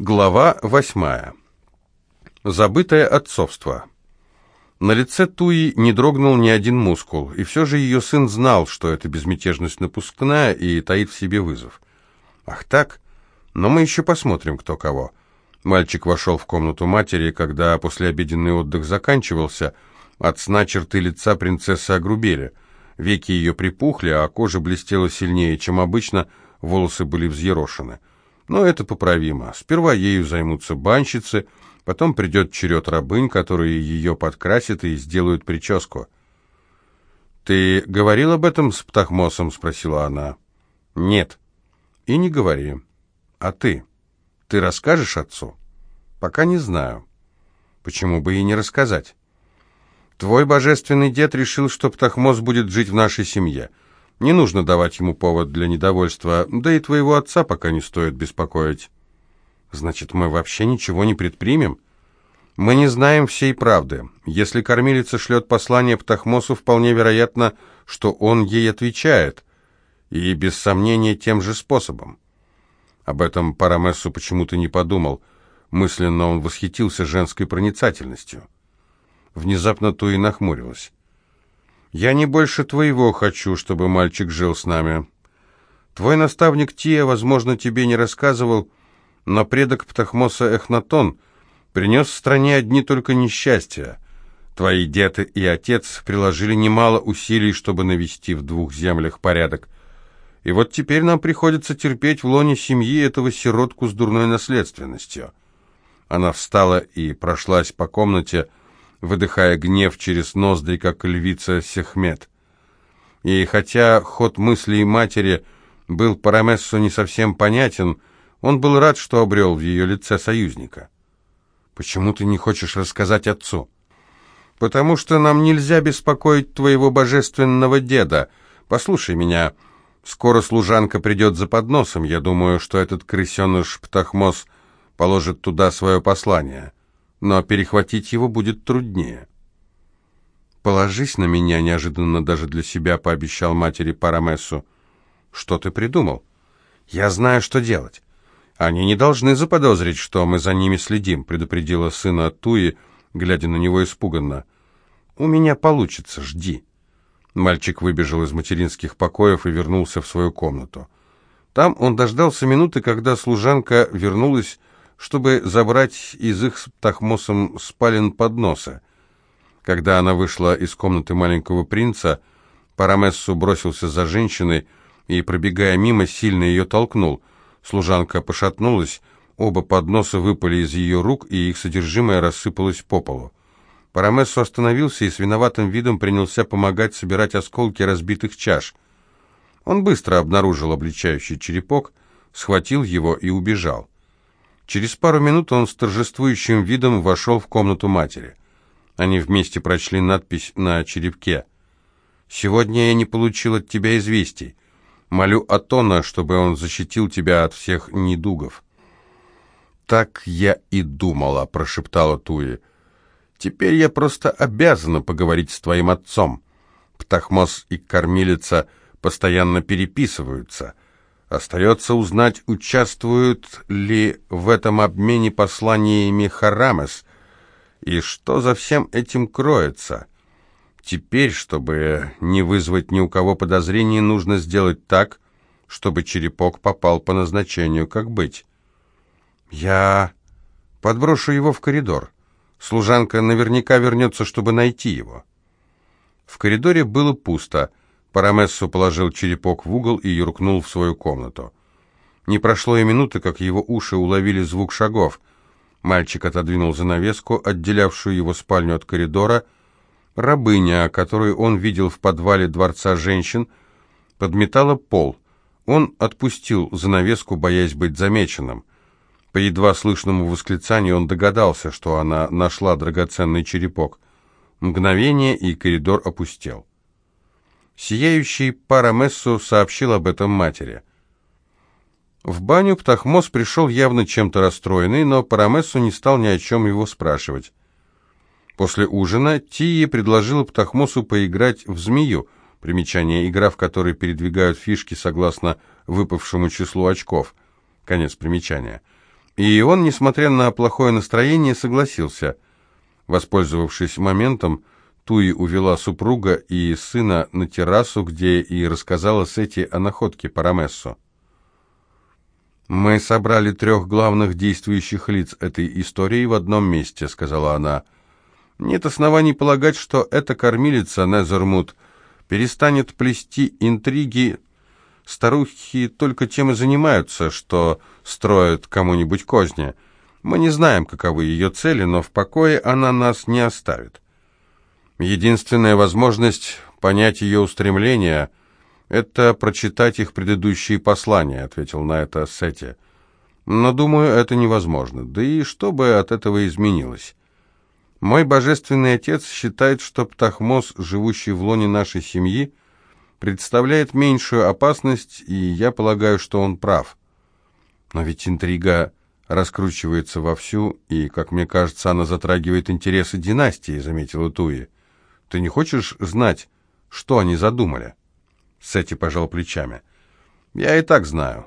Глава восьмая. Забытое отцовство. На лице Туи не дрогнул ни один мускул, и все же ее сын знал, что эта безмятежность напускная и таит в себе вызов. Ах так? Но мы еще посмотрим, кто кого. Мальчик вошел в комнату матери, когда послеобеденный отдых заканчивался. От сна черты лица принцессы огрубели. Веки ее припухли, а кожа блестела сильнее, чем обычно, волосы были взъерошены. Но это поправимо. Сперва ею займутся банщицы, потом придет черед рабынь, которые ее подкрасят и сделают прическу. «Ты говорил об этом с Птахмосом?» — спросила она. «Нет». «И не говори. А ты? Ты расскажешь отцу?» «Пока не знаю». «Почему бы и не рассказать?» «Твой божественный дед решил, что Птахмос будет жить в нашей семье». Не нужно давать ему повод для недовольства, да и твоего отца пока не стоит беспокоить. Значит, мы вообще ничего не предпримем? Мы не знаем всей правды. Если кормилица шлет послание Птахмосу, вполне вероятно, что он ей отвечает, и без сомнения тем же способом. Об этом Парамессу почему-то не подумал. Мысленно он восхитился женской проницательностью. Внезапно Туи нахмурилась. Я не больше твоего хочу, чтобы мальчик жил с нами. Твой наставник Тия, возможно, тебе не рассказывал, но предок Птахмоса Эхнатон принес стране одни только несчастья. Твои дед и отец приложили немало усилий, чтобы навести в двух землях порядок. И вот теперь нам приходится терпеть в лоне семьи этого сиротку с дурной наследственностью. Она встала и прошлась по комнате, выдыхая гнев через ноздри, как львица Сехмет. И хотя ход мыслей матери был Парамессу не совсем понятен, он был рад, что обрел в ее лице союзника. «Почему ты не хочешь рассказать отцу?» «Потому что нам нельзя беспокоить твоего божественного деда. Послушай меня, скоро служанка придет за подносом. Я думаю, что этот крысеныш Птахмос положит туда свое послание» но перехватить его будет труднее. «Положись на меня», — неожиданно даже для себя пообещал матери Парамессу. «Что ты придумал?» «Я знаю, что делать. Они не должны заподозрить, что мы за ними следим», — предупредила сына Туи, глядя на него испуганно. «У меня получится, жди». Мальчик выбежал из материнских покоев и вернулся в свою комнату. Там он дождался минуты, когда служанка вернулась чтобы забрать из их с Тахмосом спален подноса. Когда она вышла из комнаты маленького принца, Парамессу бросился за женщиной и, пробегая мимо, сильно ее толкнул. Служанка пошатнулась, оба подноса выпали из ее рук, и их содержимое рассыпалось по полу. Парамессу остановился и с виноватым видом принялся помогать собирать осколки разбитых чаш. Он быстро обнаружил обличающий черепок, схватил его и убежал. Через пару минут он с торжествующим видом вошел в комнату матери. Они вместе прочли надпись на черепке. «Сегодня я не получил от тебя известий. Молю Атона, чтобы он защитил тебя от всех недугов». «Так я и думала», — прошептала Туи. «Теперь я просто обязана поговорить с твоим отцом. Птахмос и кормилица постоянно переписываются». Остается узнать, участвуют ли в этом обмене посланиями Харамес, и что за всем этим кроется. Теперь, чтобы не вызвать ни у кого подозрений, нужно сделать так, чтобы черепок попал по назначению, как быть. Я подброшу его в коридор. Служанка наверняка вернется, чтобы найти его. В коридоре было пусто. Парамессо положил черепок в угол и юркнул в свою комнату. Не прошло и минуты, как его уши уловили звук шагов. Мальчик отодвинул занавеску, отделявшую его спальню от коридора. Рабыня, которую он видел в подвале дворца женщин, подметала пол. Он отпустил занавеску, боясь быть замеченным. По едва слышному восклицанию он догадался, что она нашла драгоценный черепок. Мгновение, и коридор опустел. Сияющий Парамессу сообщил об этом матери. В баню Птахмос пришел явно чем-то расстроенный, но Парамессу не стал ни о чем его спрашивать. После ужина Тии предложила Птахмосу поиграть в «Змею», примечание «игра, в которой передвигают фишки согласно выпавшему числу очков», конец примечания. И он, несмотря на плохое настроение, согласился. Воспользовавшись моментом, Туи увела супруга и сына на террасу, где и рассказала Сети о находке Парамессо. «Мы собрали трех главных действующих лиц этой истории в одном месте», — сказала она. «Нет оснований полагать, что эта кормилица Незермут перестанет плести интриги. Старухи только тем и занимаются, что строят кому-нибудь козни. Мы не знаем, каковы ее цели, но в покое она нас не оставит. Единственная возможность понять ее устремления — это прочитать их предыдущие послания», — ответил на это Сети. «Но, думаю, это невозможно. Да и что бы от этого изменилось? Мой божественный отец считает, что Птахмос, живущий в лоне нашей семьи, представляет меньшую опасность, и я полагаю, что он прав. Но ведь интрига раскручивается вовсю, и, как мне кажется, она затрагивает интересы династии», — заметила Туи. «Ты не хочешь знать, что они задумали?» Сети пожал плечами. «Я и так знаю.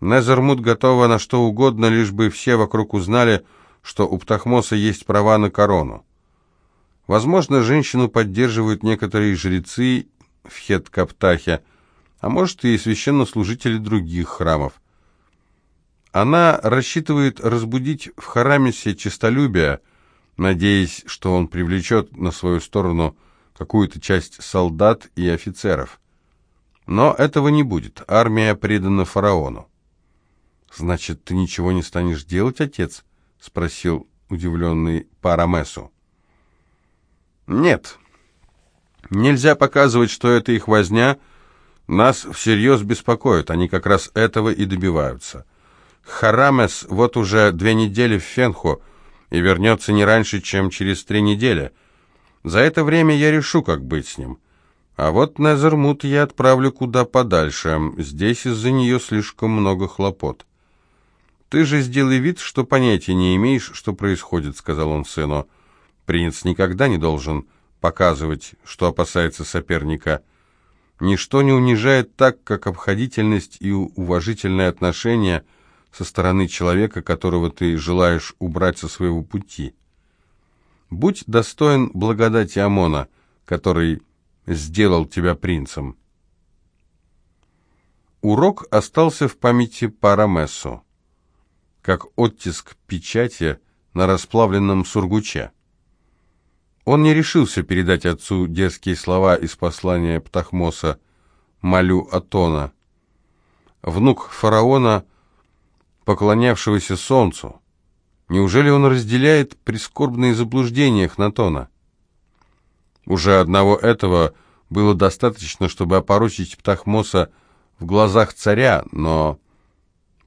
Незермут готова на что угодно, лишь бы все вокруг узнали, что у Птахмоса есть права на корону. Возможно, женщину поддерживают некоторые жрецы в Хет-Каптахе, а может и священнослужители других храмов. Она рассчитывает разбудить в Харамисе честолюбие, надеясь, что он привлечет на свою сторону какую-то часть солдат и офицеров. Но этого не будет. Армия предана фараону. «Значит, ты ничего не станешь делать, отец?» — спросил удивленный Парамесу. «Нет. Нельзя показывать, что это их возня. Нас всерьез беспокоит. Они как раз этого и добиваются. Харамес вот уже две недели в Фенху и вернется не раньше, чем через три недели. За это время я решу, как быть с ним». А вот Незермут я отправлю куда подальше. Здесь из-за нее слишком много хлопот. «Ты же сделай вид, что понятия не имеешь, что происходит», — сказал он сыну. «Принц никогда не должен показывать, что опасается соперника. Ничто не унижает так, как обходительность и уважительное отношение со стороны человека, которого ты желаешь убрать со своего пути. Будь достоин благодати Амона, который сделал тебя принцем. Урок остался в памяти Парамессу, как оттиск печати на расплавленном сургуче. Он не решился передать отцу детские слова из послания Птахмоса «Молю Атона». Внук фараона, поклонявшегося солнцу. Неужели он разделяет прискорбные заблуждения Хнатона? Уже одного этого было достаточно, чтобы опорочить Птахмоса в глазах царя, но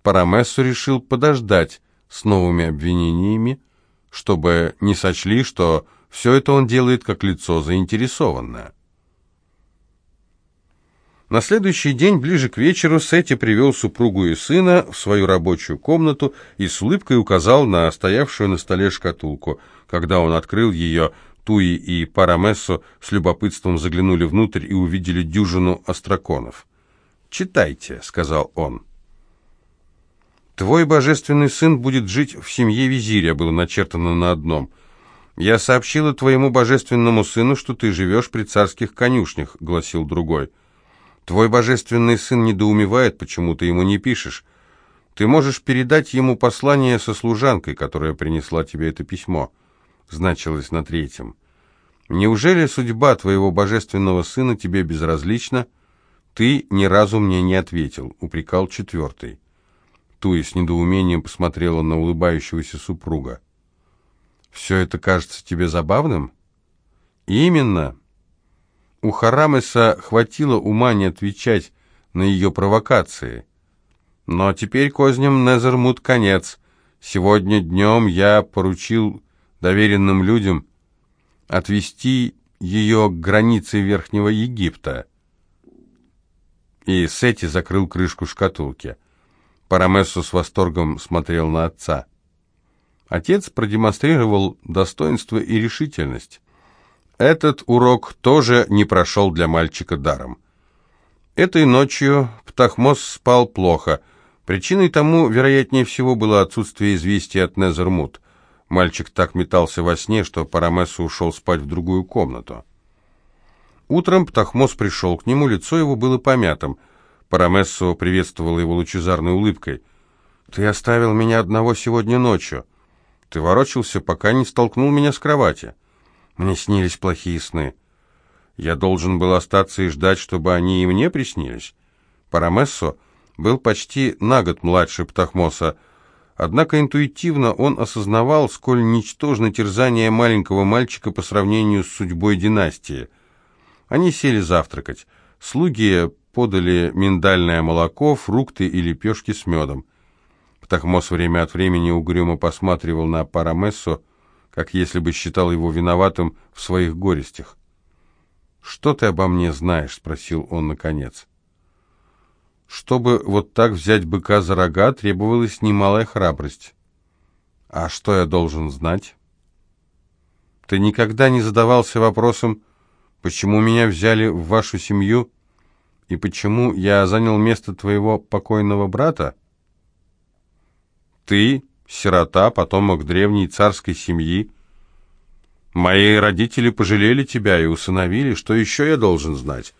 Парамессу решил подождать с новыми обвинениями, чтобы не сочли, что все это он делает как лицо заинтересованное. На следующий день, ближе к вечеру, Сетти привел супругу и сына в свою рабочую комнату и с улыбкой указал на стоявшую на столе шкатулку. Когда он открыл ее, Туи и Парамессо с любопытством заглянули внутрь и увидели дюжину остроконов. «Читайте», — сказал он. «Твой божественный сын будет жить в семье визиря», — было начертано на одном. «Я сообщила твоему божественному сыну, что ты живешь при царских конюшнях», — гласил другой. «Твой божественный сын недоумевает, почему ты ему не пишешь. Ты можешь передать ему послание со служанкой, которая принесла тебе это письмо» значилось на третьем. «Неужели судьба твоего божественного сына тебе безразлична? Ты ни разу мне не ответил», — упрекал четвертый. Туя с недоумением посмотрела на улыбающегося супруга. «Все это кажется тебе забавным?» «Именно. У Харамеса хватило ума не отвечать на ее провокации. Но теперь козням Незермут конец. Сегодня днем я поручил доверенным людям отвести ее к границе Верхнего Египта. И Сети закрыл крышку шкатулки. Парамессу с восторгом смотрел на отца. Отец продемонстрировал достоинство и решительность. Этот урок тоже не прошел для мальчика даром. Этой ночью Птахмос спал плохо. Причиной тому, вероятнее всего, было отсутствие известия от Незермут. Мальчик так метался во сне, что Парамессу ушел спать в другую комнату. Утром Птахмос пришел к нему, лицо его было помятым. Парамессо приветствовал его лучезарной улыбкой. «Ты оставил меня одного сегодня ночью. Ты ворочался, пока не столкнул меня с кровати. Мне снились плохие сны. Я должен был остаться и ждать, чтобы они и мне приснились. Парамессо был почти на год младше Птахмоса, однако интуитивно он осознавал, сколь ничтожно терзание маленького мальчика по сравнению с судьбой династии. Они сели завтракать. Слуги подали миндальное молоко, фрукты и лепешки с медом. Птахмос время от времени угрюмо посматривал на Парамессо, как если бы считал его виноватым в своих горестях. «Что ты обо мне знаешь?» — спросил он наконец. Чтобы вот так взять быка за рога, требовалась немалая храбрость. А что я должен знать? Ты никогда не задавался вопросом, почему меня взяли в вашу семью и почему я занял место твоего покойного брата? Ты, сирота, потомок древней царской семьи, мои родители пожалели тебя и усыновили, что еще я должен знать?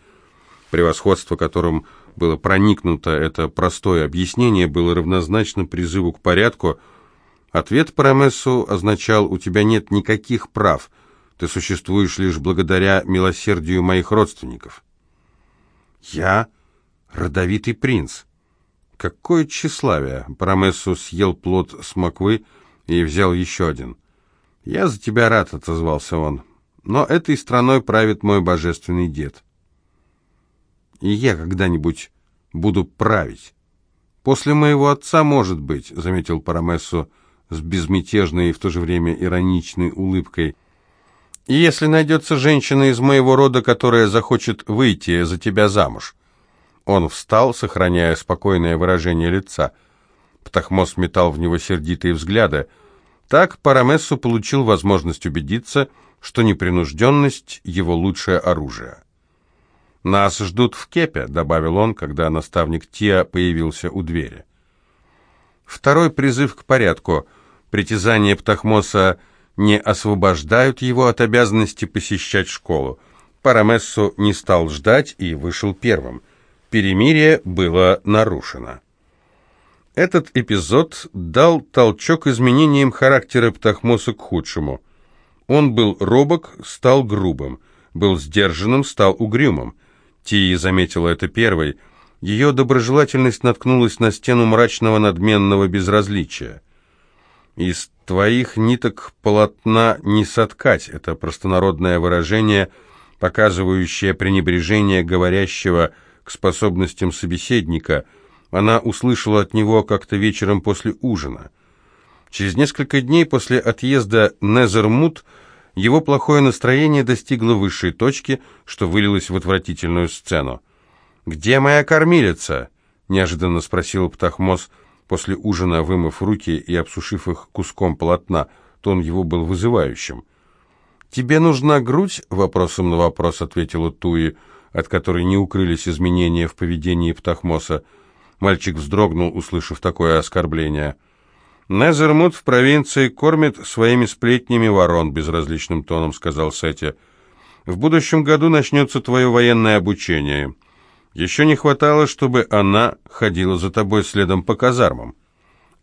Превосходство, которым было проникнуто это простое объяснение, было равнозначно призыву к порядку. Ответ Парамессу означал «у тебя нет никаких прав, ты существуешь лишь благодаря милосердию моих родственников». «Я родовитый принц». Какое тщеславие! Парамессу съел плод смоквы и взял еще один. «Я за тебя рад», — отозвался он. «Но этой страной правит мой божественный дед» и я когда-нибудь буду править. После моего отца, может быть, заметил Парамессо с безмятежной и в то же время ироничной улыбкой. И если найдется женщина из моего рода, которая захочет выйти за тебя замуж. Он встал, сохраняя спокойное выражение лица. Птахмос метал в него сердитые взгляды. Так Парамессу получил возможность убедиться, что непринужденность — его лучшее оружие. «Нас ждут в кепе», — добавил он, когда наставник Тиа появился у двери. Второй призыв к порядку. Притязания Птахмоса не освобождают его от обязанности посещать школу. Парамессу не стал ждать и вышел первым. Перемирие было нарушено. Этот эпизод дал толчок изменениям характера Птахмоса к худшему. Он был робок, стал грубым, был сдержанным, стал угрюмым. Тия заметила это первой. Ее доброжелательность наткнулась на стену мрачного надменного безразличия. «Из твоих ниток полотна не соткать» — это простонародное выражение, показывающее пренебрежение говорящего к способностям собеседника. Она услышала от него как-то вечером после ужина. Через несколько дней после отъезда Незермут — его плохое настроение достигло высшей точки, что вылилось в отвратительную сцену. «Где моя кормилица?» — неожиданно спросил Птахмос после ужина, вымыв руки и обсушив их куском полотна. Тон его был вызывающим. «Тебе нужна грудь?» — вопросом на вопрос ответила Туи, от которой не укрылись изменения в поведении Птахмоса. Мальчик вздрогнул, услышав такое оскорбление. «Незермут в провинции кормит своими сплетнями ворон», — безразличным тоном сказал Сети. «В будущем году начнется твое военное обучение. Еще не хватало, чтобы она ходила за тобой следом по казармам.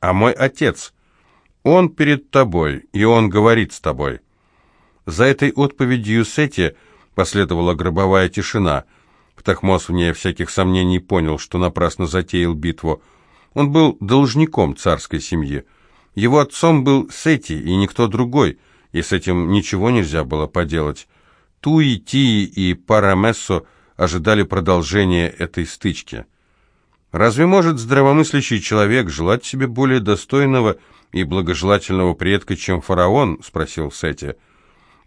А мой отец, он перед тобой, и он говорит с тобой». За этой отповедью Сети последовала гробовая тишина. Птахмос вне всяких сомнений понял, что напрасно затеял битву. Он был должником царской семьи. Его отцом был Сети и никто другой, и с этим ничего нельзя было поделать. Туи, Тии и Парамессо ожидали продолжения этой стычки. Разве может здравомыслящий человек желать себе более достойного и благожелательного предка, чем фараон? спросил Сети.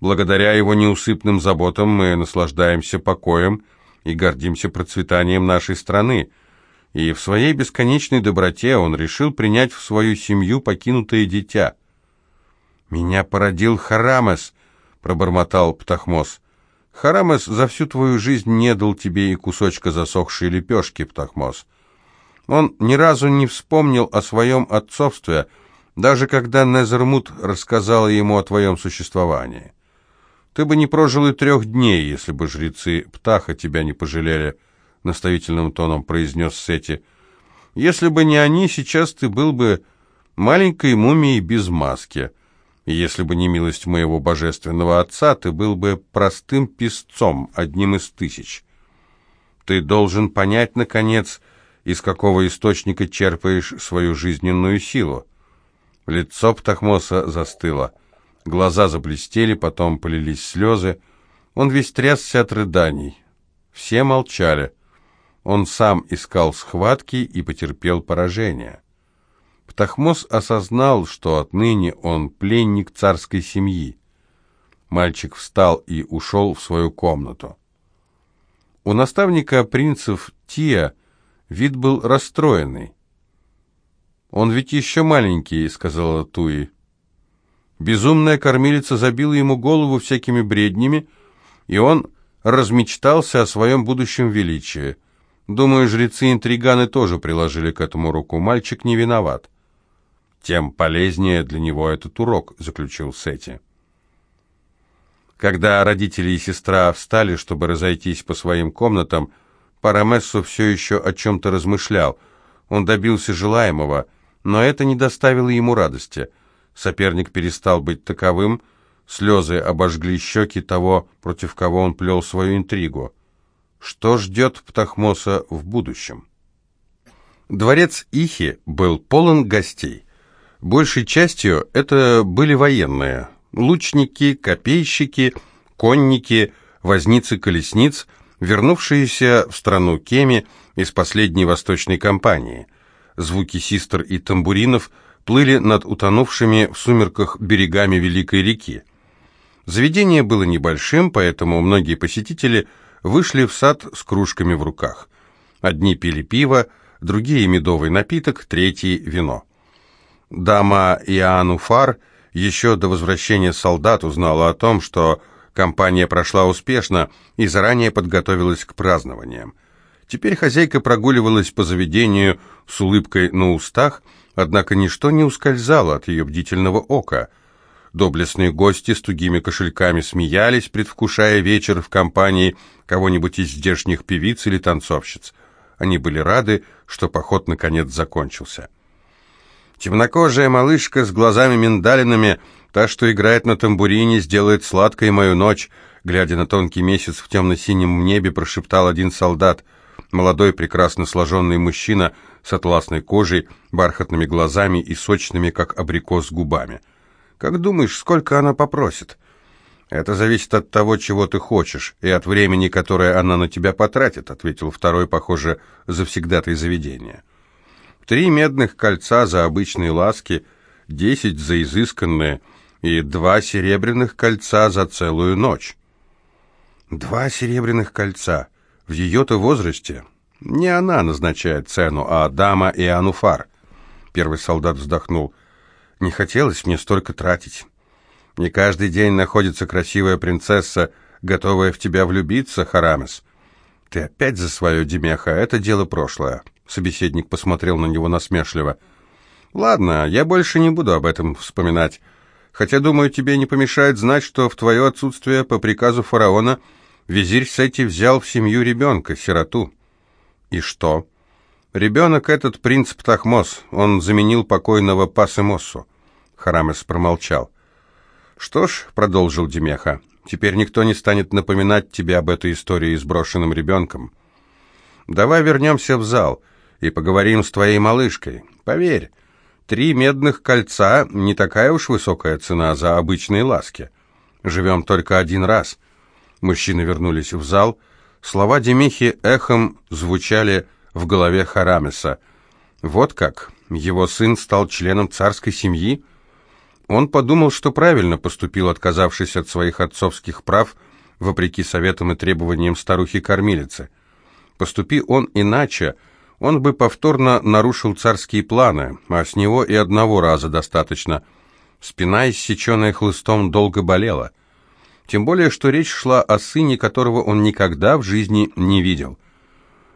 Благодаря его неусыпным заботам мы наслаждаемся покоем и гордимся процветанием нашей страны и в своей бесконечной доброте он решил принять в свою семью покинутое дитя. «Меня породил Харамес», — пробормотал Птахмос. «Харамес за всю твою жизнь не дал тебе и кусочка засохшей лепешки, Птахмос. Он ни разу не вспомнил о своем отцовстве, даже когда Незермут рассказала ему о твоем существовании. Ты бы не прожил и трех дней, если бы жрецы Птаха тебя не пожалели, — наставительным тоном произнес Сети. Если бы не они, сейчас ты был бы маленькой мумией без маски. Если бы не милость моего божественного отца, ты был бы простым песцом, одним из тысяч. Ты должен понять, наконец, из какого источника черпаешь свою жизненную силу. Лицо Птахмоса застыло. Глаза заблестели, потом полились слезы. Он весь трясся от рыданий. Все молчали. Он сам искал схватки и потерпел поражение. Птахмос осознал, что отныне он пленник царской семьи. Мальчик встал и ушел в свою комнату. У наставника принцев Тия вид был расстроенный. «Он ведь еще маленький», — сказала Туи. Безумная кормилица забила ему голову всякими бреднями, и он размечтался о своем будущем величии. Думаю, жрецы-интриганы тоже приложили к этому руку. Мальчик не виноват. Тем полезнее для него этот урок, заключил Сети. Когда родители и сестра встали, чтобы разойтись по своим комнатам, Парамессо все еще о чем-то размышлял. Он добился желаемого, но это не доставило ему радости – Соперник перестал быть таковым, слезы обожгли щеки того, против кого он плел свою интригу. Что ждет Птахмоса в будущем? Дворец Ихи был полон гостей. Большей частью это были военные. Лучники, копейщики, конники, возницы колесниц, вернувшиеся в страну Кеми из последней восточной кампании. Звуки систр и тамбуринов – плыли над утонувшими в сумерках берегами Великой реки. Заведение было небольшим, поэтому многие посетители вышли в сад с кружками в руках. Одни пили пиво, другие медовый напиток, третий вино. Дама Иоанну Фар еще до возвращения солдат узнала о том, что компания прошла успешно и заранее подготовилась к празднованиям. Теперь хозяйка прогуливалась по заведению с улыбкой на устах – Однако ничто не ускользало от ее бдительного ока. Доблестные гости с тугими кошельками смеялись, предвкушая вечер в компании кого-нибудь из здешних певиц или танцовщиц. Они были рады, что поход наконец закончился. Темнокожая малышка с глазами миндалинами, та, что играет на тамбурине, сделает сладкой мою ночь, глядя на тонкий месяц в темно-синем небе, прошептал один солдат. Молодой, прекрасно сложенный мужчина — с атласной кожей, бархатными глазами и сочными, как абрикос, губами. «Как думаешь, сколько она попросит?» «Это зависит от того, чего ты хочешь, и от времени, которое она на тебя потратит», ответил второй, похоже, завсегдатый заведения. «Три медных кольца за обычные ласки, десять за изысканные и два серебряных кольца за целую ночь». «Два серебряных кольца? В ее-то возрасте? Не она назначает цену, а дама и Ануфар. Первый солдат вздохнул. Не хотелось мне столько тратить. Не каждый день находится красивая принцесса, готовая в тебя влюбиться, Харамес. Ты опять за свое, Демеха, это дело прошлое. Собеседник посмотрел на него насмешливо. Ладно, я больше не буду об этом вспоминать. Хотя, думаю, тебе не помешает знать, что в твое отсутствие по приказу фараона визирь Сети взял в семью ребенка, сироту. И что? Ребенок этот принц Птахмос, он заменил покойного Пасемоссу. Харамес промолчал. Что ж, продолжил Демеха, теперь никто не станет напоминать тебе об этой истории с брошенным ребенком. Давай вернемся в зал и поговорим с твоей малышкой. Поверь, три медных кольца не такая уж высокая цена за обычные ласки. Живем только один раз. Мужчины вернулись в зал — Слова Демихи эхом звучали в голове Харамеса. Вот как, его сын стал членом царской семьи? Он подумал, что правильно поступил, отказавшись от своих отцовских прав, вопреки советам и требованиям старухи-кормилицы. Поступи он иначе, он бы повторно нарушил царские планы, а с него и одного раза достаточно. Спина, иссеченная хлыстом, долго болела — тем более, что речь шла о сыне, которого он никогда в жизни не видел.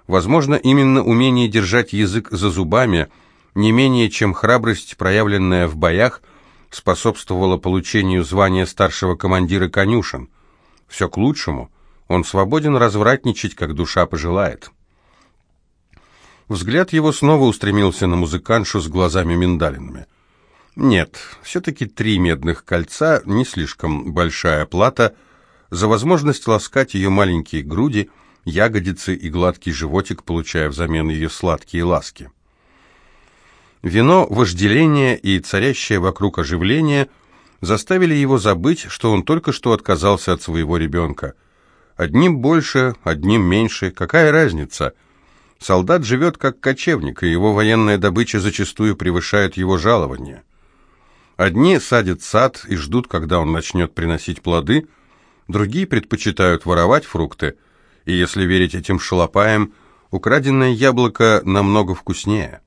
Возможно, именно умение держать язык за зубами, не менее чем храбрость, проявленная в боях, способствовало получению звания старшего командира конюшен. Все к лучшему. Он свободен развратничать, как душа пожелает. Взгляд его снова устремился на музыканшу с глазами миндалинами. Нет, все-таки три медных кольца, не слишком большая плата, за возможность ласкать ее маленькие груди – ягодицы и гладкий животик, получая взамен ее сладкие ласки. Вино, вожделение и царящее вокруг оживление заставили его забыть, что он только что отказался от своего ребенка. Одним больше, одним меньше, какая разница? Солдат живет как кочевник, и его военная добыча зачастую превышает его жалование. Одни садят сад и ждут, когда он начнет приносить плоды, другие предпочитают воровать фрукты – и если верить этим шалопаям, украденное яблоко намного вкуснее.